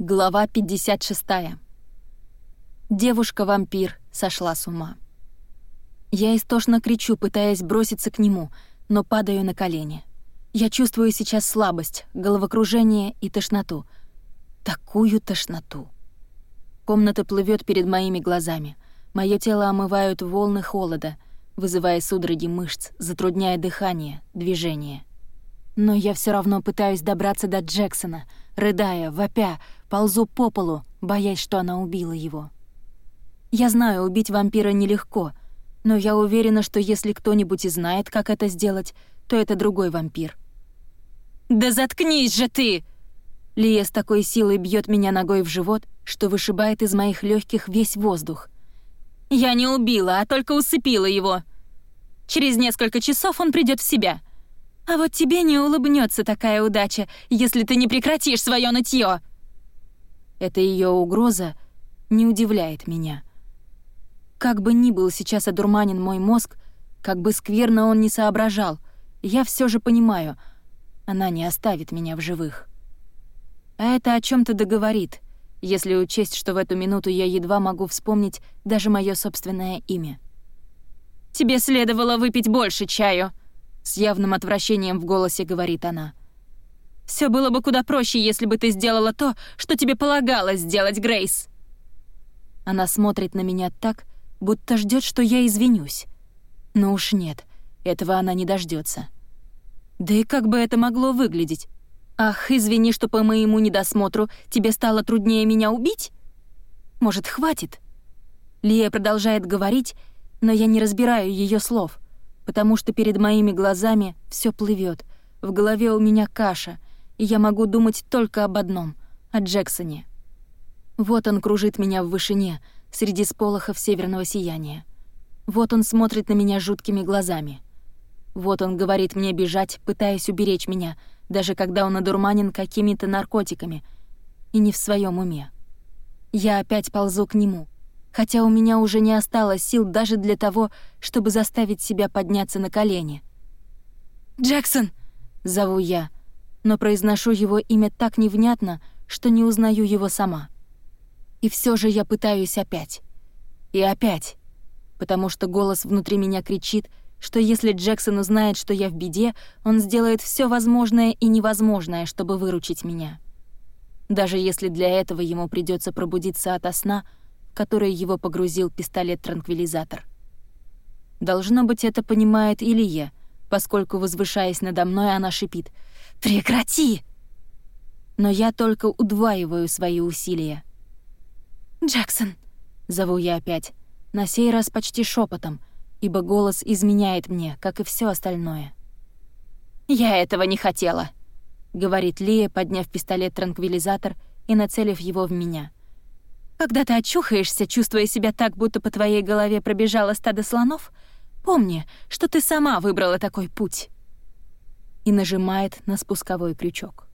Глава 56. Девушка-вампир сошла с ума. Я истошно кричу, пытаясь броситься к нему, но падаю на колени. Я чувствую сейчас слабость, головокружение и тошноту. Такую тошноту. Комната плывет перед моими глазами. Мое тело омывают волны холода, вызывая судороги мышц, затрудняя дыхание, движение. Но я все равно пытаюсь добраться до Джексона, рыдая, вопя, ползу по полу, боясь, что она убила его. Я знаю, убить вампира нелегко, но я уверена, что если кто-нибудь и знает, как это сделать, то это другой вампир. «Да заткнись же ты!» Лия с такой силой бьет меня ногой в живот, что вышибает из моих легких весь воздух. «Я не убила, а только усыпила его. Через несколько часов он придет в себя. А вот тебе не улыбнется такая удача, если ты не прекратишь свое нытье. Эта ее угроза не удивляет меня. Как бы ни был сейчас одурманен мой мозг, как бы скверно он не соображал, я все же понимаю, она не оставит меня в живых. А это о чем то договорит, если учесть, что в эту минуту я едва могу вспомнить даже мое собственное имя. «Тебе следовало выпить больше чаю», — с явным отвращением в голосе говорит она. Все было бы куда проще, если бы ты сделала то, что тебе полагалось сделать, Грейс. Она смотрит на меня так, будто ждет, что я извинюсь. Но уж нет, этого она не дождется. Да и как бы это могло выглядеть? Ах, извини, что по моему недосмотру тебе стало труднее меня убить? Может, хватит? Лия продолжает говорить, но я не разбираю ее слов, потому что перед моими глазами все плывет, в голове у меня каша — и я могу думать только об одном — о Джексоне. Вот он кружит меня в вышине, среди сполохов северного сияния. Вот он смотрит на меня жуткими глазами. Вот он говорит мне бежать, пытаясь уберечь меня, даже когда он одурманен какими-то наркотиками и не в своем уме. Я опять ползу к нему, хотя у меня уже не осталось сил даже для того, чтобы заставить себя подняться на колени. «Джексон!» — зову я — но произношу его имя так невнятно, что не узнаю его сама. И все же я пытаюсь опять. И опять. Потому что голос внутри меня кричит, что если Джексон узнает, что я в беде, он сделает все возможное и невозможное, чтобы выручить меня. Даже если для этого ему придется пробудиться ото сна, в который его погрузил пистолет-транквилизатор. Должно быть, это понимает Илья, поскольку, возвышаясь надо мной, она шипит — «Прекрати!» Но я только удваиваю свои усилия. «Джексон!» — зову я опять, на сей раз почти шепотом, ибо голос изменяет мне, как и все остальное. «Я этого не хотела», — говорит Лия, подняв пистолет-транквилизатор и нацелив его в меня. «Когда ты очухаешься, чувствуя себя так, будто по твоей голове пробежало стадо слонов, помни, что ты сама выбрала такой путь» и нажимает на спусковой крючок.